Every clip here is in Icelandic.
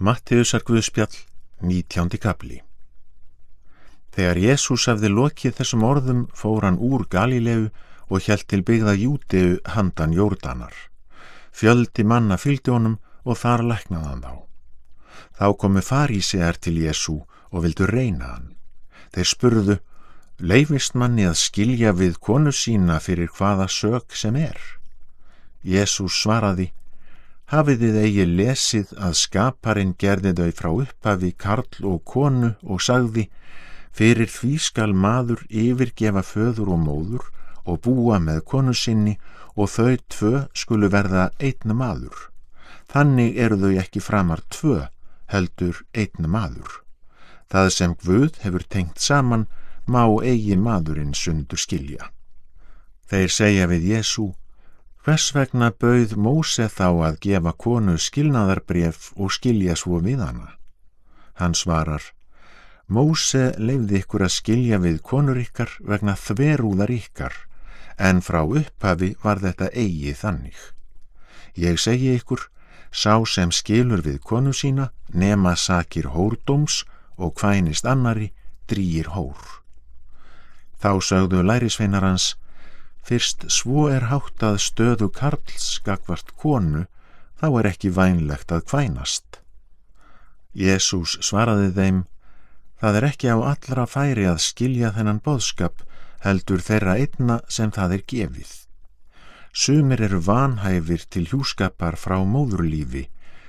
Mattiusar Guðspjall, 19. kapli Þegar Jésús hafði lokið þessum orðum fór hann úr Galilegu og hjælt til byggða Júteu handan Jórdanar. Fjöldi manna fylgdi honum og þar læknaðan þá. Þá komu farísegar til Jésú og vildu reyna hann. Þeir spurðu, leifist manni að skilja við konu sína fyrir hvaða sög sem er? Jésús svaraði, hafið þið eigi lesið að skaparinn gerði þau frá upphafi karl og konu og sagði fyrir því skal maður yfirgefa föður og móður og búa með konu sinni og þau tvö skulu verða einn maður. Þannig eru þau ekki framar tvö heldur einn maður. Það sem Guð hefur tengt saman má eigi maðurinn sundur skilja. Þeir segja við Jésu Hvers vegna bauð Móse þá að gefa konu skilnaðarbref og skilja svo við hana? Hann svarar, Móse leifði ykkur að skilja við konur ykkar vegna þverúðar ykkar, en frá upphafi var þetta eigi þannig. Ég segi ykkur, sá sem skilur við konu sína, nema sakir hórdóms og kvænist annari, drýir hór. Þá sögðu lærisveinar hans, Fyrst svo er hátt að stöðu karls skakvart konu, þá er ekki vænlegt að kvænast. Jésús svaraði þeim, það er ekki á allra færi að skilja þennan boðskap heldur þeirra einna sem það er gefið. Sumir eru vanhæfir til hjúskapar frá móðurlífi,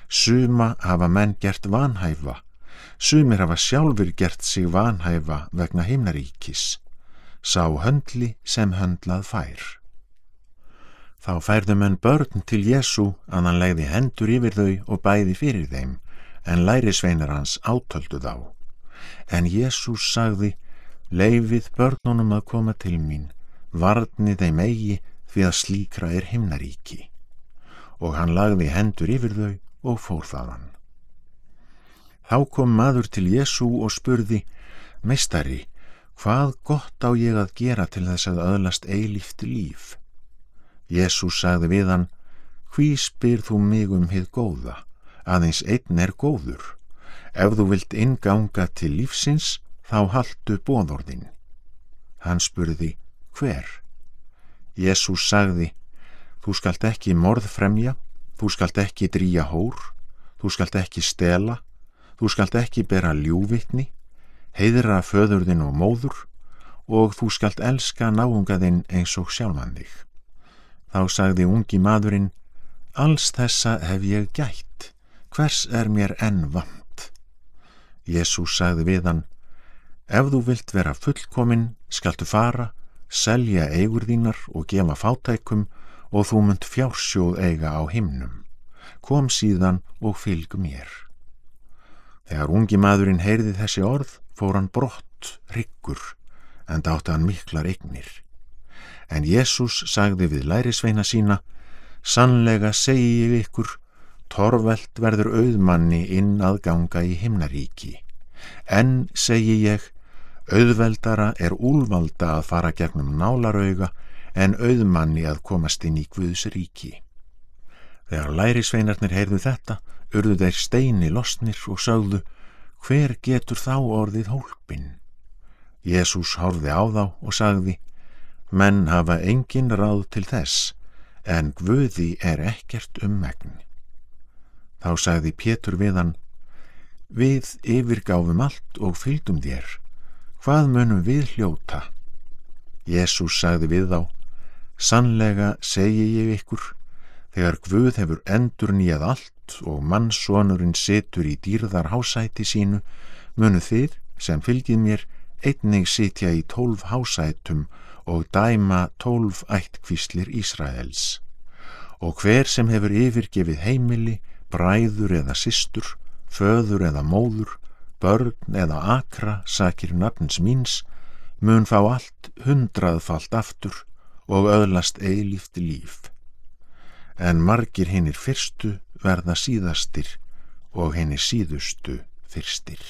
suma hafa menn gert vanhæfa, sumir hafa sjálfur gert sig vanhæfa vegna himnaríkis sá höndli sem höndlað fær. Þá færðu menn börn til Jésu að hann legði hendur yfir þau og bæði fyrir þeim, en lærisveinar hans átöldu þá. En Jésús sagði, leifið börnunum að koma til mín, varni þeim eigi því að slíkra er himnaríki. Og hann lagði hendur yfir þau og fór þaðan. Þá kom maður til Jésu og spurði, meistari, Hvað gott á ég að gera til þess að öðlast eilíft líf? Jésús sagði við hann, hví spyr þú mig um hið góða, aðeins einn er góður. Ef þú vilt inganga til lífsins, þá haldu bóðorðin. Hann spurði, hver? Jésús sagði, þú skalt ekki morð fremja, þú skalt ekki drýja hór, þú skalt ekki stela, þú skalt ekki bera ljúvitni, heiðra föðurðin og móður og þú skalt elska náungaðinn eins og sjálfan þig. Þá sagði ungi maðurinn, alls þessa hef ég gætt, hvers er mér enn vant? Jésús sagði við hann, ef þú vilt vera fullkominn, skaltu fara, selja eigur þínar og gefa fátækum og þú munt fjársjóð eiga á himnum. Kom síðan og fylg mér. Þegar ungi maðurinn heyrði þessi orð, fór hann brott, riggur, en dátti hann miklar eignir. En Jésús sagði við lærisveina sína, sannlega segi ég ykkur, torvelt verður auðmanni inn að ganga í himnaríki. En segi ég, auðveldara er úlvalda að fara gegnum nálarauga en auðmanni að komast inn í Guðs ríki. Þegar lærisveinarnir heyrðu þetta, urðu þeir steini losnir og sögðu, hver getur þá orðið hólpin? Jésús horfði á þá og sagði, menn hafa engin ráð til þess, en Guði er ekkert um megn. Þá sagði Pétur við hann, við yfirgáfum allt og fylgdum þér, hvað munum við hljóta? Jésús sagði við þá, sannlega segi ég ykkur, þegar Guð hefur endur nýjað allt og mannsonurinn setur í dýrðar hásæti sínu munu þið sem fylgið mér einning sitja í tólf hásætum og dæma tólf ættkvíslir Ísraels. Og hver sem hefur yfirgefið heimili, bræður eða systur, föður eða móður, börn eða akra sakir nafns míns mun fá allt hundraðfalt aftur og öðlast eilíft líf en margir hinnir fyrstu verða síðastir og henni síðustu fyrstir.